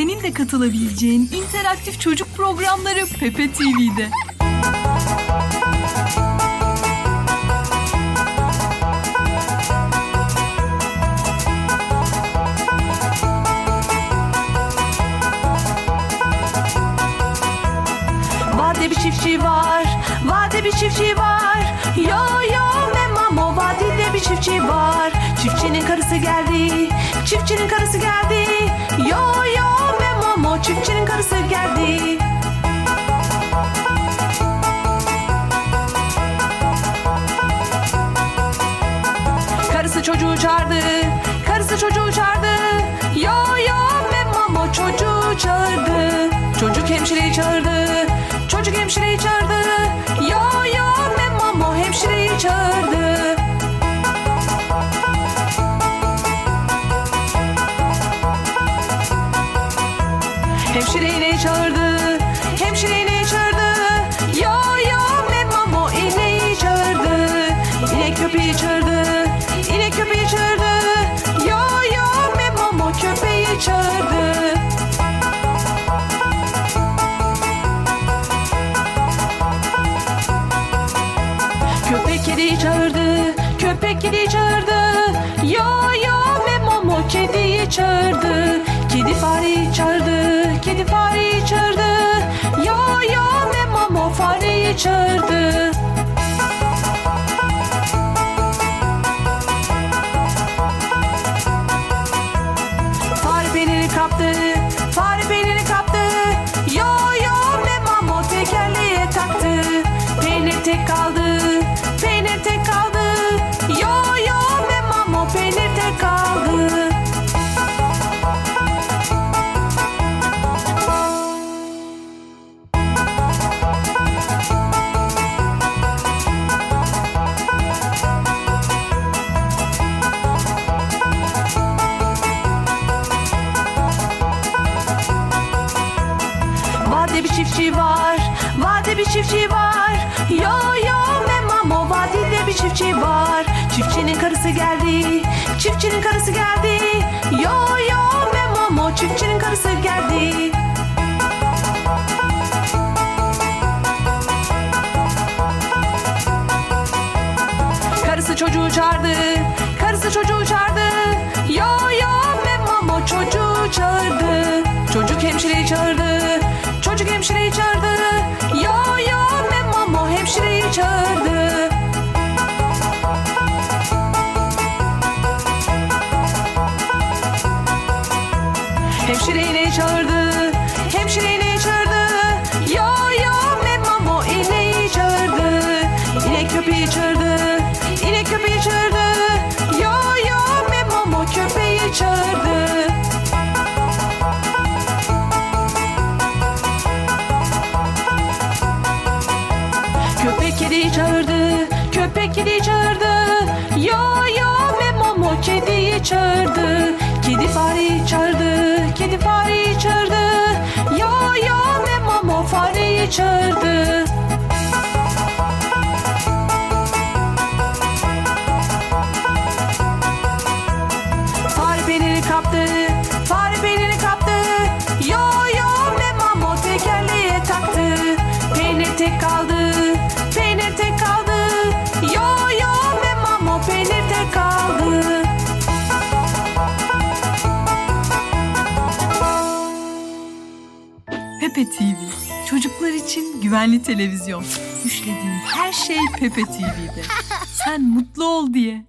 senin de katılabileceğin interaktif çocuk programları Pepe TV'de. Vade bir çiftçi var, vade bir çiftçi var. Yo yo ve mamo vadide bir çiftçi var. Çiftçinin karısı geldi, çiftçinin karısı geldi. Yo yo çiftçinin karısı geldi. Karısı çocuğu çağırdı, Hemşire ineği çağırdı, hemşire ineği çağırdı. Yo yo ve mamo ineği çağırdı. İnek köpeği çağırdı, inek köpeği çağırdı. Yo yo ve mamo köpeği çağırdı. Köpek kediyi çağırdı, köpek kediyi çağırdı. Yo ve Momo kediyi çağırdı. Çağırdı. Vade bir çiftçi var, vade bir çiftçi var. Yo yo ve mamo vadide bir çiftçi var. Çiftçinin karısı geldi, çiftçinin karısı geldi. Yo yo ve mamo çiftçinin karısı geldi. Karısı çocuğu çağırdı, karısı çocuğu çağırdı. Yo yo ve mamo çocuğu çağırdı. Çocuk hemşireyi çağırdı, hemşireyi çağırdı. Yo ve mamo hemşireyi çağırdı. Hemşire ineği çağırdı, hemşire Çağırdı, köpek kediyi çağırdı. Yo yo ve Momo kediyi çağırdı. Kedi fareyi çağırdı, kedi fareyi çağırdı. Yo yo ve Momo fareyi çağırdı. Pepe TV. Çocuklar için güvenli televizyon. Düşlediğin her şey Pepe TV'de. Sen mutlu ol diye.